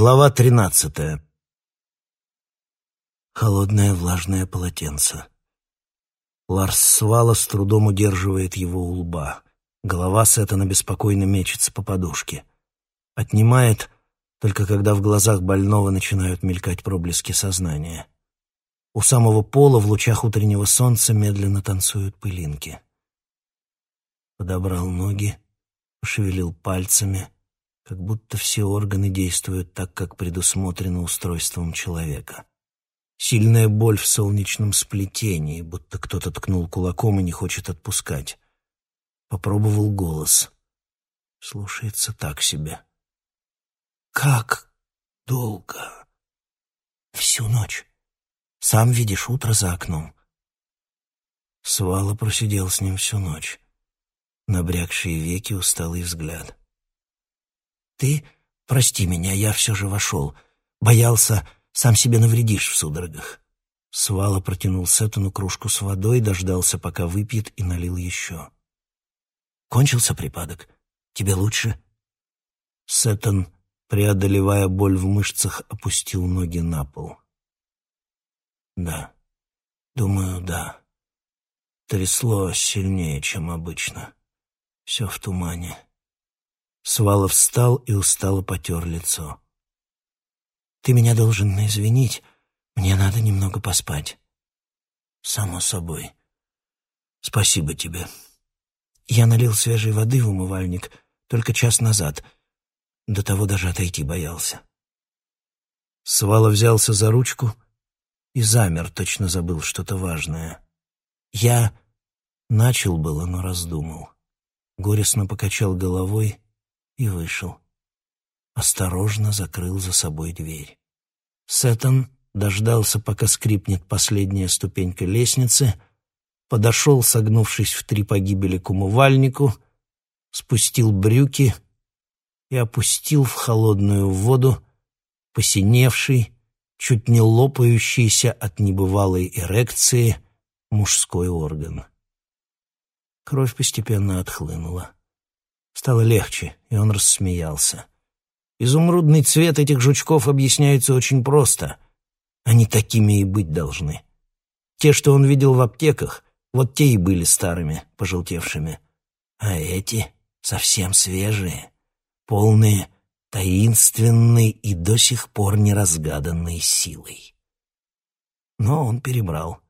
Глава тринадцатая. Холодное влажное полотенце. Ларс Свала с трудом удерживает его у лба. Голова Сеттона беспокойно мечется по подушке. Отнимает, только когда в глазах больного начинают мелькать проблески сознания. У самого пола в лучах утреннего солнца медленно танцуют пылинки. Подобрал ноги, пошевелил пальцами — как будто все органы действуют так, как предусмотрено устройством человека. Сильная боль в солнечном сплетении, будто кто-то ткнул кулаком и не хочет отпускать. Попробовал голос. Слушается так себе. «Как долго?» «Всю ночь. Сам видишь, утро за окном». Свала просидел с ним всю ночь. Набрякшие веки, усталый взгляд. Ты прости меня, я все же вошел. Боялся, сам себе навредишь в судорогах. Свала протянул Сеттону кружку с водой, дождался, пока выпьет, и налил еще. «Кончился припадок? Тебе лучше?» Сеттон, преодолевая боль в мышцах, опустил ноги на пол. «Да, думаю, да. Трясло сильнее, чем обычно. Все в тумане». Свалов встал и устало потер лицо. «Ты меня должен извинить. Мне надо немного поспать». «Само собой. Спасибо тебе». Я налил свежей воды в умывальник только час назад. До того даже отойти боялся. Свала взялся за ручку и замер, точно забыл что-то важное. Я начал было, но раздумал. Горестно покачал головой и вышел. Осторожно закрыл за собой дверь. Сеттон дождался, пока скрипнет последняя ступенька лестницы, подошел, согнувшись в три погибели к умывальнику, спустил брюки и опустил в холодную воду посиневший, чуть не лопающийся от небывалой эрекции мужской орган. Кровь постепенно отхлынула. Стало легче, и он рассмеялся. Изумрудный цвет этих жучков объясняется очень просто. Они такими и быть должны. Те, что он видел в аптеках, вот те и были старыми, пожелтевшими. А эти совсем свежие, полные таинственной и до сих пор неразгаданной силой. Но он перебрал.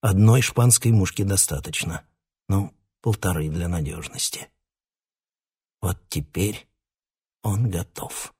Одной шпанской мушки достаточно. Ну, полторы для надежности. Вот теперь он готов.